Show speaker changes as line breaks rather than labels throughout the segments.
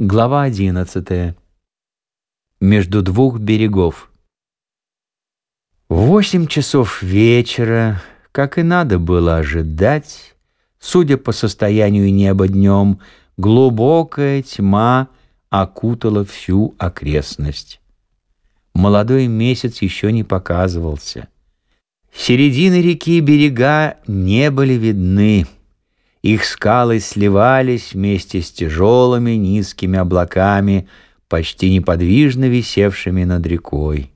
Глава одиннадцатая. Между двух берегов. Восемь часов вечера, как и надо было ожидать, судя по состоянию неба днем, глубокая тьма окутала всю окрестность. Молодой месяц еще не показывался. Середины реки берега не были видны. Их скалы сливались вместе с тяжелыми низкими облаками, почти неподвижно висевшими над рекой.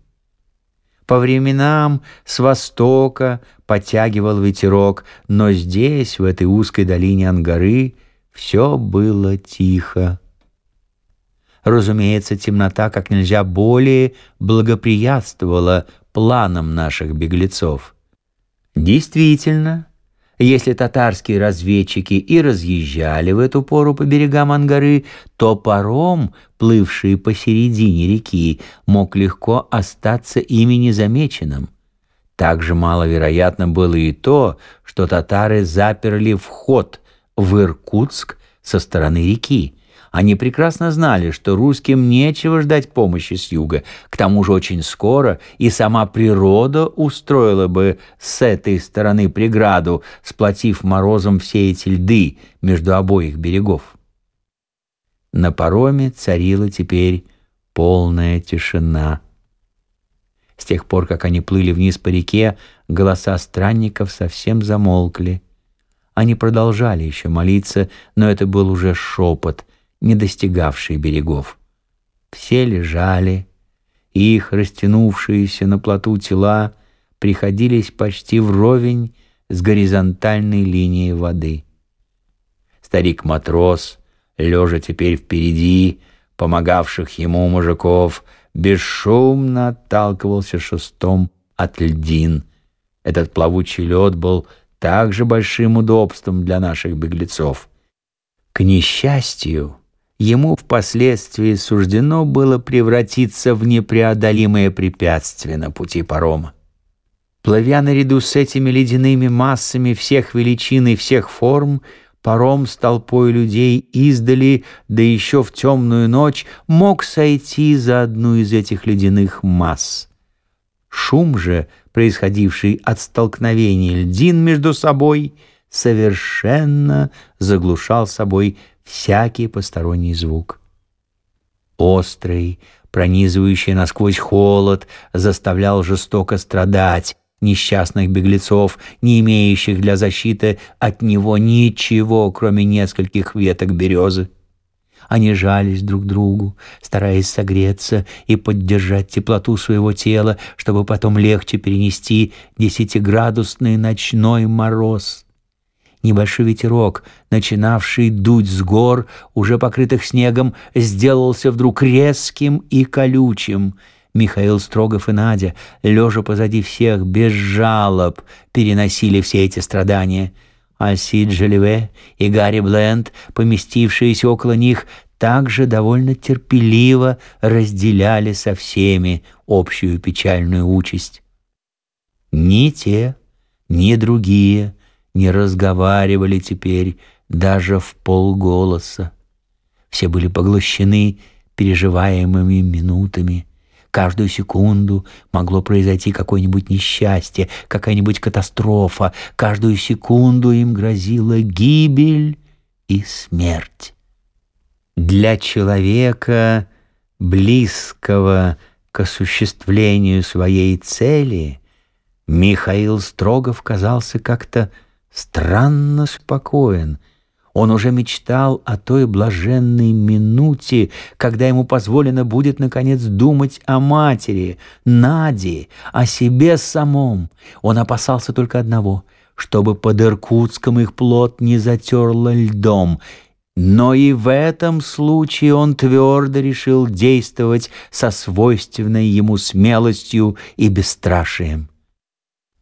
По временам с востока подтягивал ветерок, но здесь, в этой узкой долине Ангары, все было тихо. Разумеется, темнота как нельзя более благоприятствовала планам наших беглецов. Действительно, если татарские разведчики и разъезжали в эту пору по берегам Ангары, то паром, плывший посередине реки, мог легко остаться ими незамеченным. Также маловероятно было и то, что татары заперли вход в Иркутск со стороны реки. Они прекрасно знали, что русским нечего ждать помощи с юга. К тому же очень скоро и сама природа устроила бы с этой стороны преграду, сплотив морозом все эти льды между обоих берегов. На пароме царила теперь полная тишина. С тех пор, как они плыли вниз по реке, голоса странников совсем замолкли. Они продолжали еще молиться, но это был уже шепот, не достигавший берегов. Все лежали, и их растянувшиеся на плоту тела приходились почти вровень с горизонтальной линией воды. Старик-матрос, лежа теперь впереди, помогавших ему мужиков, бесшумно отталкивался шестом от льдин. Этот плавучий лед был также большим удобством для наших беглецов. К несчастью, ему впоследствии суждено было превратиться в непреодолимое препятствие на пути парома. Плывя наряду с этими ледяными массами всех величин и всех форм, паром с толпой людей издали, да еще в темную ночь, мог сойти за одну из этих ледяных масс. Шум же, происходивший от столкновения льдин между собой, совершенно заглушал собой всякий посторонний звук. Острый, пронизывающий насквозь холод заставлял жестоко страдать несчастных беглецов, не имеющих для защиты от него ничего, кроме нескольких веток березы. Они жались друг другу, стараясь согреться и поддержать теплоту своего тела, чтобы потом легче перенести десятиградусный ночной мороз. Небольшой ветерок, начинавший дуть с гор, уже покрытых снегом, сделался вдруг резким и колючим. Михаил Строгов и Надя, лежа позади всех, без жалоб, переносили все эти страдания. Альсид Желеве и Гарри Бленд, поместившиеся около них, также довольно терпеливо разделяли со всеми общую печальную участь. Ни те, ни другие не разговаривали теперь даже в полголоса. Все были поглощены переживаемыми минутами. Каждую секунду могло произойти какое-нибудь несчастье, какая-нибудь катастрофа. Каждую секунду им грозила гибель и смерть. Для человека, близкого к осуществлению своей цели, Михаил Строгов казался как-то странно спокоен. Он уже мечтал о той блаженной минуте, когда ему позволено будет, наконец, думать о матери, Наде, о себе самом. Он опасался только одного — чтобы под Иркутском их плод не затерло льдом — но и в этом случае он твердо решил действовать со свойственной ему смелостью и бесстрашием.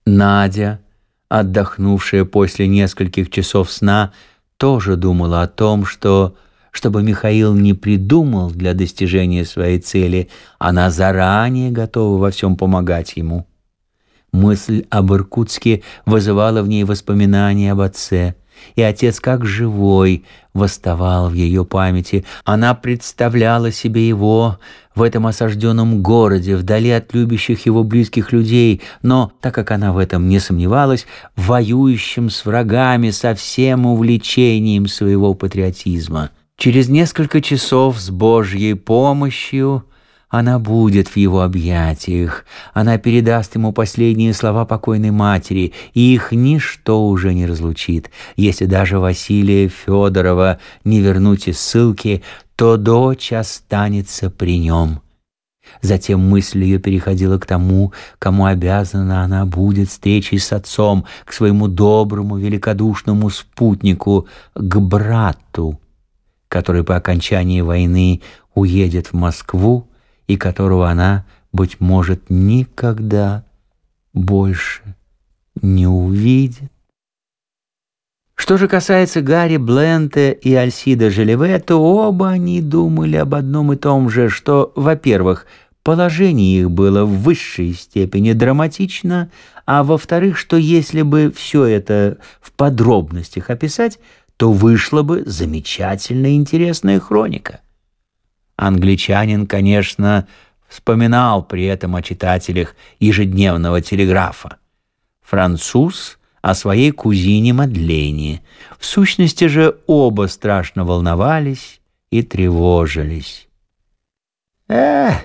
Надя, отдохнувшая после нескольких часов сна, тоже думала о том, что, чтобы Михаил не придумал для достижения своей цели, она заранее готова во всем помогать ему. Мысль об Иркутске вызывала в ней воспоминания об отце, и отец как живой восставал в ее памяти. Она представляла себе его в этом осажденном городе, вдали от любящих его близких людей, но, так как она в этом не сомневалась, воюющим с врагами со всем увлечением своего патриотизма. Через несколько часов с Божьей помощью она будет в его объятиях, она передаст ему последние слова покойной матери, и их ничто уже не разлучит. Если даже Василия Федорова не вернуть из ссылки, то дочь останется при нем. Затем мысль ее переходила к тому, кому обязана она будет встречей с отцом, к своему доброму, великодушному спутнику, к брату, который по окончании войны уедет в Москву и которого она, быть может, никогда больше не увидит. Что же касается Гарри Бленте и Альсида Желеве, то оба они думали об одном и том же, что, во-первых, положение их было в высшей степени драматично, а во-вторых, что если бы все это в подробностях описать, то вышла бы замечательная интересная хроника. Англичанин, конечно, вспоминал при этом о читателях ежедневного телеграфа. Француз о своей кузине Мадлене. В сущности же оба страшно волновались и тревожились. «Эх,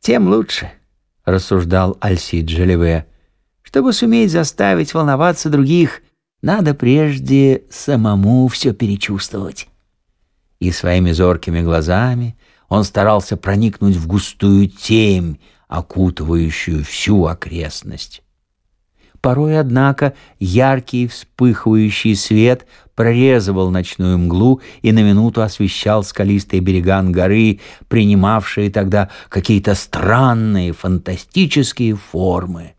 тем лучше», — рассуждал Альсид Желеве. «Чтобы суметь заставить волноваться других, надо прежде самому все перечувствовать». И своими зоркими глазами он старался проникнуть в густую темь, окутывающую всю окрестность. Порой, однако, яркий вспыхивающий свет прорезывал ночную мглу и на минуту освещал скалистые берега горы, принимавшие тогда какие-то странные фантастические формы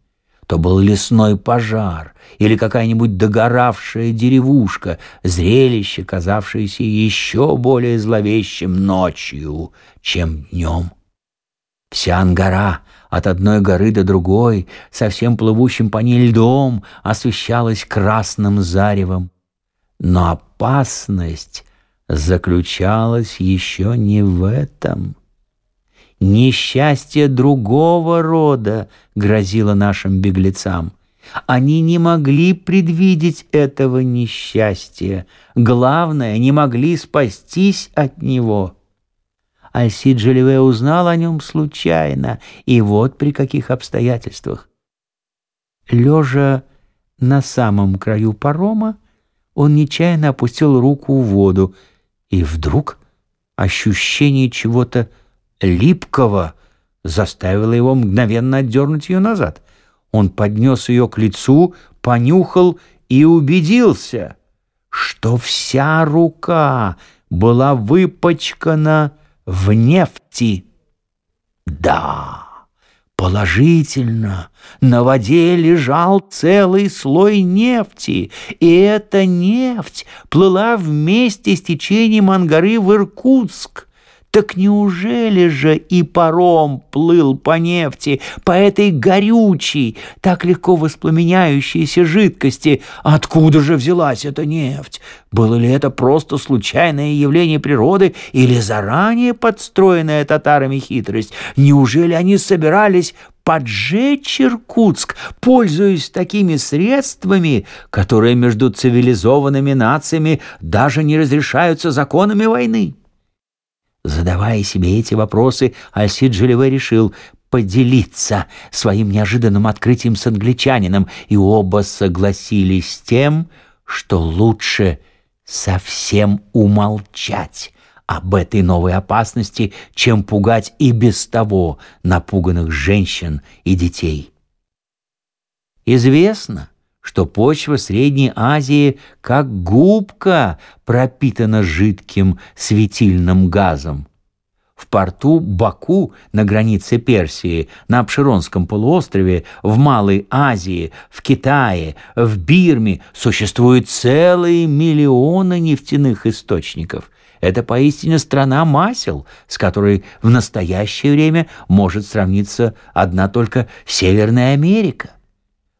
то был лесной пожар или какая-нибудь догоравшая деревушка, зрелище, казавшееся еще более зловещим ночью, чем днем. Вся Ангара от одной горы до другой, совсем плывущим по ней льдом, освещалась красным заревом. Но опасность заключалась еще не в этом — Несчастье другого рода грозило нашим беглецам. Они не могли предвидеть этого несчастья. Главное, не могли спастись от него. Альсид Желеве узнал о нем случайно, и вот при каких обстоятельствах. Лежа на самом краю парома, он нечаянно опустил руку в воду, и вдруг ощущение чего-то липкого заставило его мгновенно отдернуть ее назад. Он поднес ее к лицу, понюхал и убедился, что вся рука была выпачкана в нефти. Да, положительно, на воде лежал целый слой нефти, и эта нефть плыла вместе с течением Ангары в Иркутск. Так неужели же и паром плыл по нефти, по этой горючей, так легко воспламеняющейся жидкости? Откуда же взялась эта нефть? Было ли это просто случайное явление природы или заранее подстроенная татарами хитрость? Неужели они собирались поджечь Иркутск, пользуясь такими средствами, которые между цивилизованными нациями даже не разрешаются законами войны? Задавая себе эти вопросы, Альсид Желеве решил поделиться своим неожиданным открытием с англичанином, и оба согласились с тем, что лучше совсем умолчать об этой новой опасности, чем пугать и без того напуганных женщин и детей. Известно, что почва Средней Азии как губка пропитана жидким светильным газом. В порту Баку на границе Персии, на Обширонском полуострове, в Малой Азии, в Китае, в Бирме существуют целые миллионы нефтяных источников. Это поистине страна масел, с которой в настоящее время может сравниться одна только Северная Америка.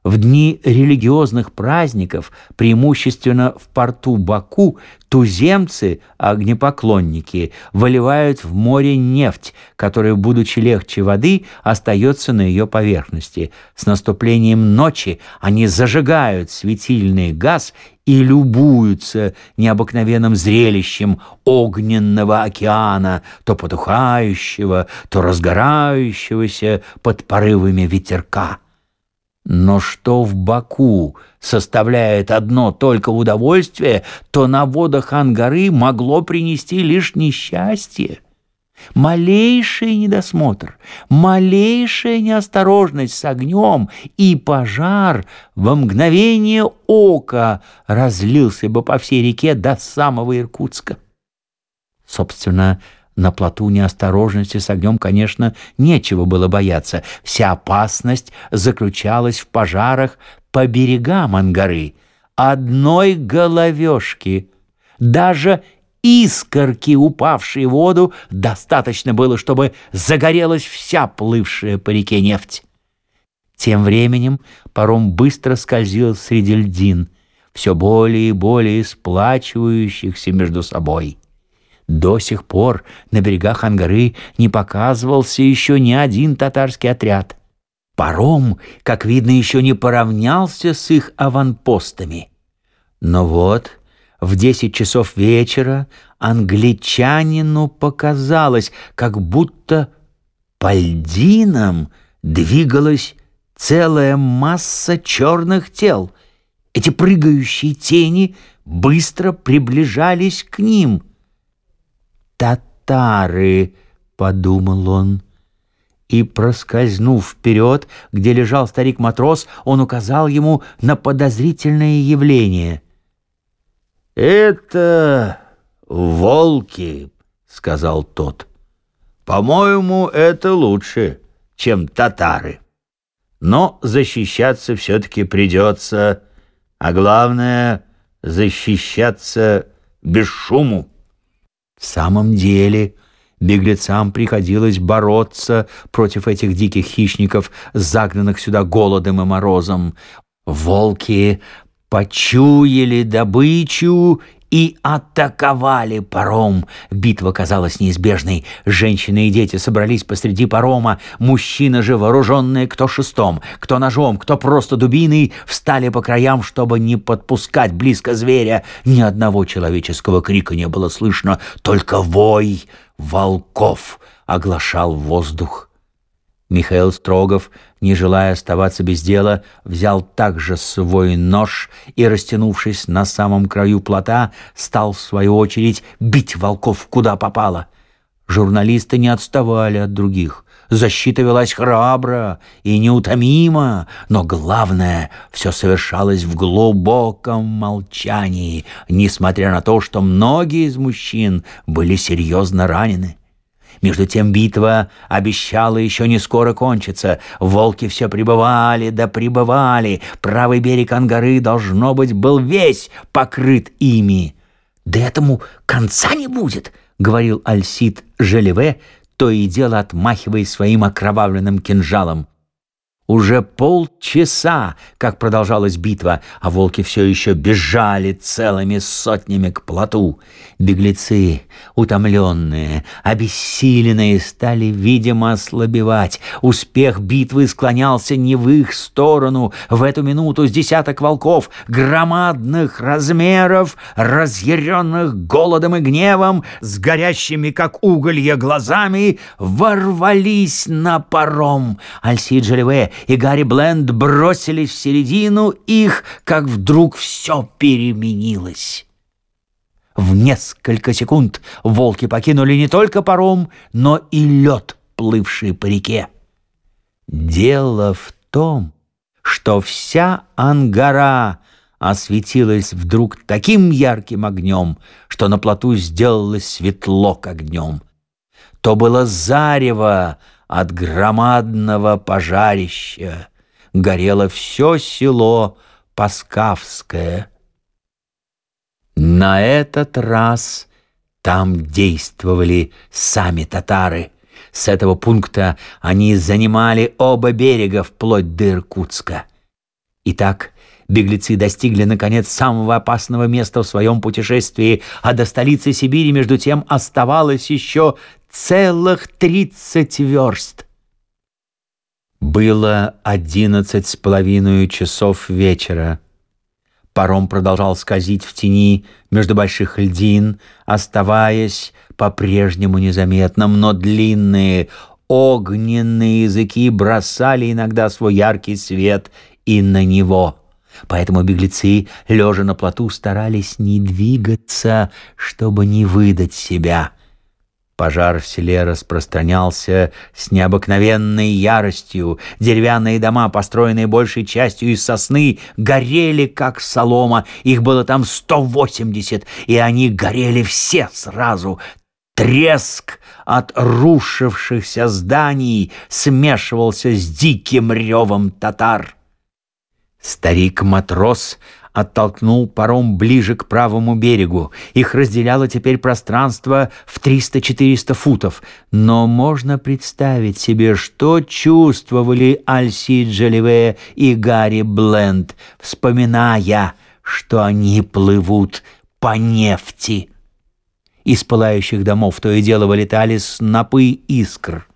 В дни религиозных праздников, преимущественно в порту Баку, туземцы, огнепоклонники, выливают в море нефть, которая, будучи легче воды, остается на ее поверхности. С наступлением ночи они зажигают светильный газ и любуются необыкновенным зрелищем огненного океана, то потухающего, то разгорающегося под порывами ветерка. Но что в Баку составляет одно только удовольствие, то на водах Ангары могло принести лишь несчастье. Малейший недосмотр, малейшая неосторожность с огнем и пожар во мгновение ока разлился бы по всей реке до самого Иркутска. Собственно, на плоту неосторожности с огнем, конечно, нечего было бояться. Вся опасность заключалась в пожарах по берегам Ангары. Одной головешки, даже искорки, упавшие в воду, достаточно было, чтобы загорелась вся плывшая по реке нефть. Тем временем паром быстро скользил среди льдин, все более и более сплачивающихся между собой. До сих пор на берегах Ангары не показывался еще ни один татарский отряд. Паром, как видно, еще не поравнялся с их аванпостами. Но вот в десять часов вечера англичанину показалось, как будто по льдинам двигалась целая масса черных тел. Эти прыгающие тени быстро приближались к ним — «Татары!» — подумал он. И, проскользнув вперед, где лежал старик-матрос, он указал ему на подозрительное явление. «Это волки», — сказал тот. «По-моему, это лучше, чем татары. Но защищаться все-таки придется, а главное — защищаться без шуму». В самом деле, беглецам приходилось бороться против этих диких хищников, загнанных сюда голодом и морозом. Волки почуяли добычу и атаковали паром. Битва казалась неизбежной. Женщины и дети собрались посреди парома. Мужчины же, вооруженные кто шестом, кто ножом, кто просто дубиной, встали по краям, чтобы не подпускать близко зверя. Ни одного человеческого крика не было слышно, только вой волков оглашал воздух. Михаил Строгов, не желая оставаться без дела, взял также свой нож и, растянувшись на самом краю плота, стал, в свою очередь, бить волков куда попало. Журналисты не отставали от других. Защита велась храбро и неутомимо, но главное, все совершалось в глубоком молчании, несмотря на то, что многие из мужчин были серьезно ранены. Между тем битва обещала еще не скоро кончиться. Волки все прибывали да прибывали. Правый берег Ангары, должно быть, был весь покрыт ими. «Да этому конца не будет», — говорил Альсид Желеве, то и дело отмахиваясь своим окровавленным кинжалом. Уже полчаса, как продолжалась битва, а волки все еще бежали целыми сотнями к плоту. Беглецы, утомленные, обессиленные, стали, видимо, ослабевать. Успех битвы склонялся не в их сторону. В эту минуту с десяток волков, громадных размеров, разъяренных голодом и гневом, с горящими, как уголья, глазами, ворвались на паром. Альсид Желеве и Гарри Бленд бросились в середину их, как вдруг все переменилось. В несколько секунд волки покинули не только паром, но и лед, плывший по реке. Дело в том, что вся ангара осветилась вдруг таким ярким огнем, что на плоту сделалось светло к огнем. То было зарево, от громадного пожарища горело все село Паскавское. На этот раз там действовали сами татары. С этого пункта они занимали оба берега вплоть до Иркутска. Итак, беглецы достигли, наконец, самого опасного места в своем путешествии, а до столицы Сибири, между тем, оставалось еще целых тридцать верст. Было одиннадцать с половиной часов вечера. Паром продолжал скользить в тени между больших льдин, оставаясь по-прежнему незаметным, но длинные огненные языки бросали иногда свой яркий свет и на него. Поэтому беглецы, лежа на плоту, старались не двигаться, чтобы не выдать себя. Пожар в селе распространялся с необыкновенной яростью. Деревянные дома, построенные большей частью из сосны, горели, как солома. Их было там сто восемьдесят, и они горели все сразу. Треск от рушившихся зданий смешивался с диким ревом татар. Старик-матрос оттолкнул паром ближе к правому берегу. Их разделяло теперь пространство в 300-400 футов. Но можно представить себе, что чувствовали Альси Джоливе и Гарри Бленд, вспоминая, что они плывут по нефти. Из пылающих домов то и дело вылетали снопы искр.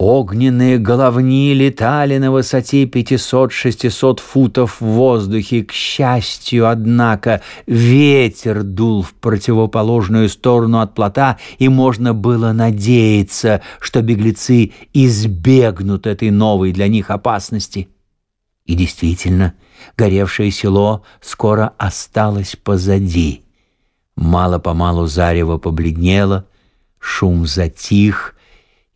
Огненные головни летали на высоте 500-600 футов в воздухе. К счастью, однако, ветер дул в противоположную сторону от плота, и можно было надеяться, что беглецы избегнут этой новой для них опасности. И действительно, горевшее село скоро осталось позади. Мало-помалу зарево побледнело, шум затих —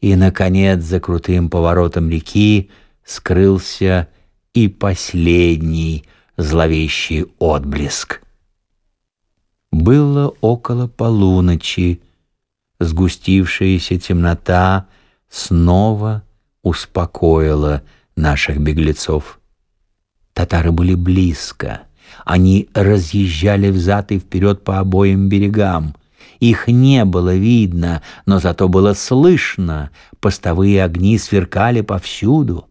и, наконец, за крутым поворотом реки скрылся и последний зловещий отблеск. Было около полуночи. Сгустившаяся темнота снова успокоила наших беглецов. Татары были близко. Они разъезжали взад и вперед по обоим берегам. Их не было видно, но зато было слышно. Постовые огни сверкали повсюду.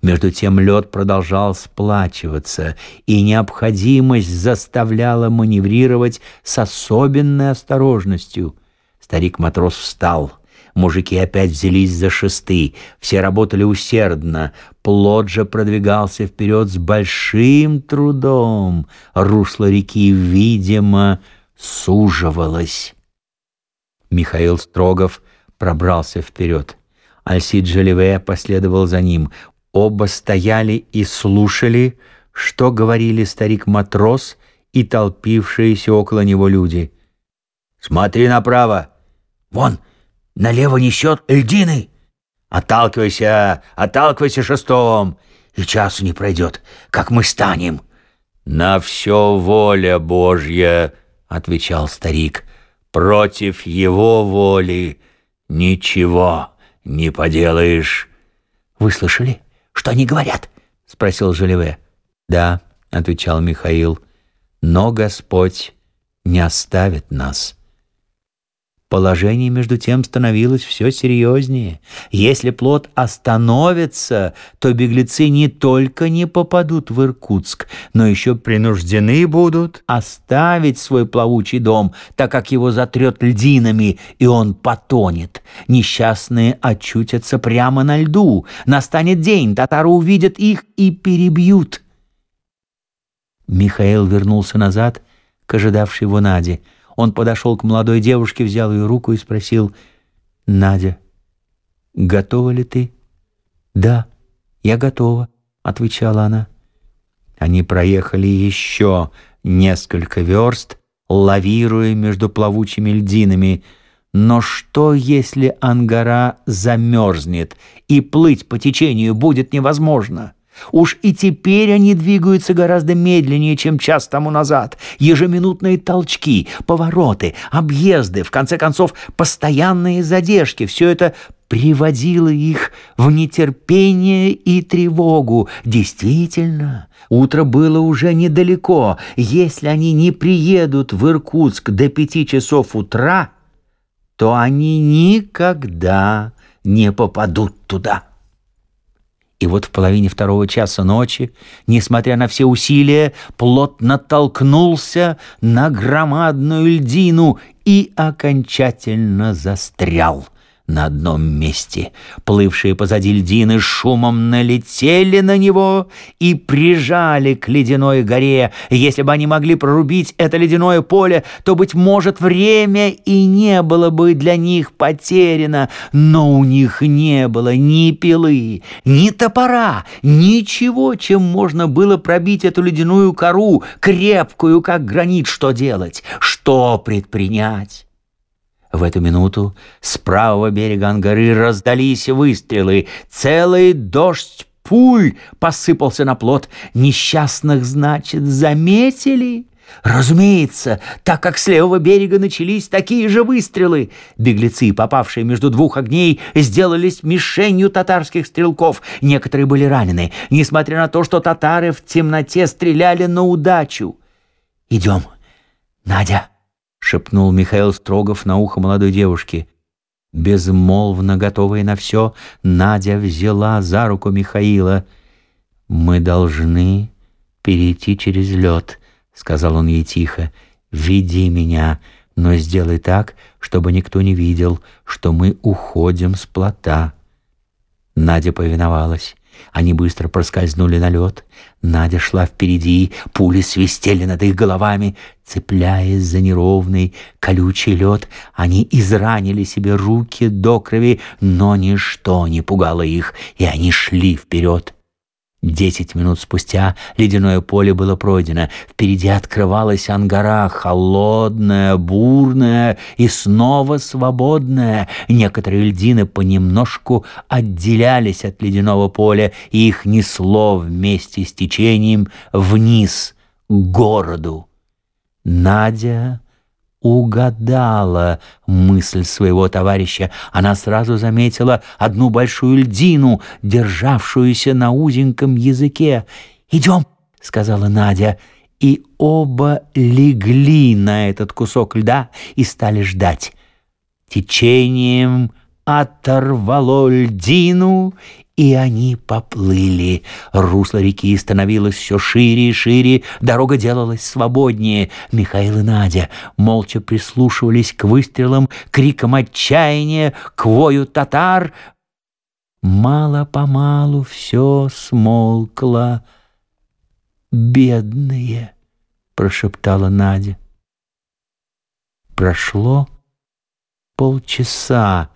Между тем лед продолжал сплачиваться, и необходимость заставляла маневрировать с особенной осторожностью. Старик-матрос встал. Мужики опять взялись за шесты. Все работали усердно. Плод же продвигался вперед с большим трудом. Русло реки, видимо, суживалось. Михаил Строгов пробрался вперед. Альсид Желеве последовал за ним. Оба стояли и слушали, что говорили старик-матрос и толпившиеся около него люди. «Смотри направо! Вон, налево несет льдины! Отталкивайся, отталкивайся шестом! И часу не пройдет, как мы станем!» «На все воля Божья!» Отвечал старик. Против его воли ничего не поделаешь. Вы слышали, что они говорят? спросил Желеве. Да, отвечал Михаил. Но Господь не оставит нас. Положение, между тем, становилось все серьезнее. Если плод остановится, то беглецы не только не попадут в Иркутск, но еще принуждены будут оставить свой плавучий дом, так как его затрет льдинами, и он потонет. Несчастные очутятся прямо на льду. Настанет день, татары увидят их и перебьют. Михаил вернулся назад к ожидавшей его Наде. Он подошел к молодой девушке, взял ее руку и спросил, «Надя, готова ли ты?» «Да, я готова», — отвечала она. Они проехали еще несколько верст, лавируя между плавучими льдинами. Но что, если Ангара замерзнет, и плыть по течению будет невозможно?» Уж и теперь они двигаются гораздо медленнее, чем час тому назад. Ежеминутные толчки, повороты, объезды, в конце концов, постоянные задержки — все это приводило их в нетерпение и тревогу. Действительно, утро было уже недалеко. Если они не приедут в Иркутск до пяти часов утра, то они никогда не попадут туда. И вот в половине второго часа ночи, несмотря на все усилия, плотно толкнулся на громадную льдину и окончательно застрял на одном месте. Плывшие позади льдины шумом налетели на него и прижали к ледяной горе. Если бы они могли прорубить это ледяное поле, то, быть может, время и не было бы для них потеряно. Но у них не было ни пилы, ни топора, ничего, чем можно было пробить эту ледяную кору, крепкую, как гранит. Что делать? Что предпринять? В эту минуту с правого берега Ангары раздались выстрелы. Целый дождь пуль посыпался на плот. Несчастных, значит, заметили? Разумеется, так как с левого берега начались такие же выстрелы. Беглецы, попавшие между двух огней, сделались мишенью татарских стрелков. Некоторые были ранены, несмотря на то, что татары в темноте стреляли на удачу. «Идем, Надя», шепнул Михаил Строгов на ухо молодой девушки. Безмолвно готовая на все, Надя взяла за руку Михаила. «Мы должны перейти через лед», — сказал он ей тихо. «Веди меня, но сделай так, чтобы никто не видел, что мы уходим с плота». Надя повиновалась. Они быстро проскользнули на лед. Надя шла впереди, пули свистели над их головами. Цепляясь за неровный, колючий лед, они изранили себе руки до крови, но ничто не пугало их, и они шли вперед. Десять минут спустя ледяное поле было пройдено. Впереди открывалась ангара, холодная, бурная и снова свободная. Некоторые льдины понемножку отделялись от ледяного поля, и их несло вместе с течением вниз, к городу. Надя угадала мысль своего товарища. Она сразу заметила одну большую льдину, державшуюся на узеньком языке. «Идем!» — сказала Надя. И оба легли на этот кусок льда и стали ждать. Течением оторвало льдину, и они поплыли. Русло реки становилось все шире и шире, дорога делалась свободнее. Михаил и Надя молча прислушивались к выстрелам, крикам отчаяния, к вою татар. Мало-помалу все смолкло. «Бедные!» — прошептала Надя. Прошло полчаса,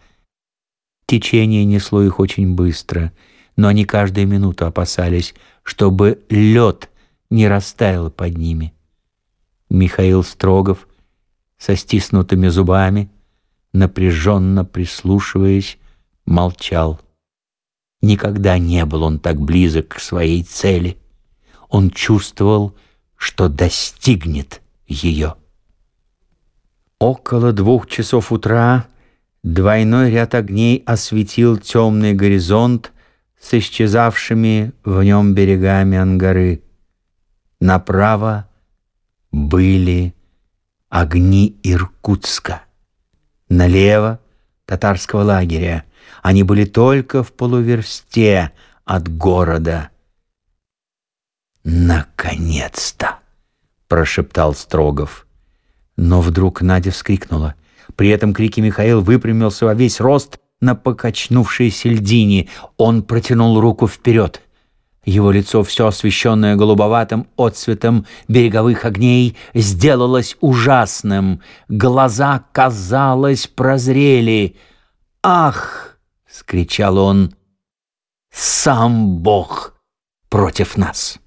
Течение несло их очень быстро, но они каждую минуту опасались, чтобы лед не растаял под ними. Михаил Строгов со стиснутыми зубами, напряженно прислушиваясь, молчал. Никогда не был он так близок к своей цели. Он чувствовал, что достигнет ее. Около двух часов утра Двойной ряд огней осветил темный горизонт с исчезавшими в нем берегами Ангары. Направо были огни Иркутска, налево — татарского лагеря. Они были только в полуверсте от города. «Наконец-то!» — прошептал Строгов. Но вдруг Надя вскрикнула — при этом крике Михаил выпрямился во весь рост на покачнувшейся льдине. Он протянул руку вперед. Его лицо, все освещенное голубоватым отцветом береговых огней, сделалось ужасным. Глаза, казалось, прозрели. «Ах!» — скричал он. «Сам Бог против нас!»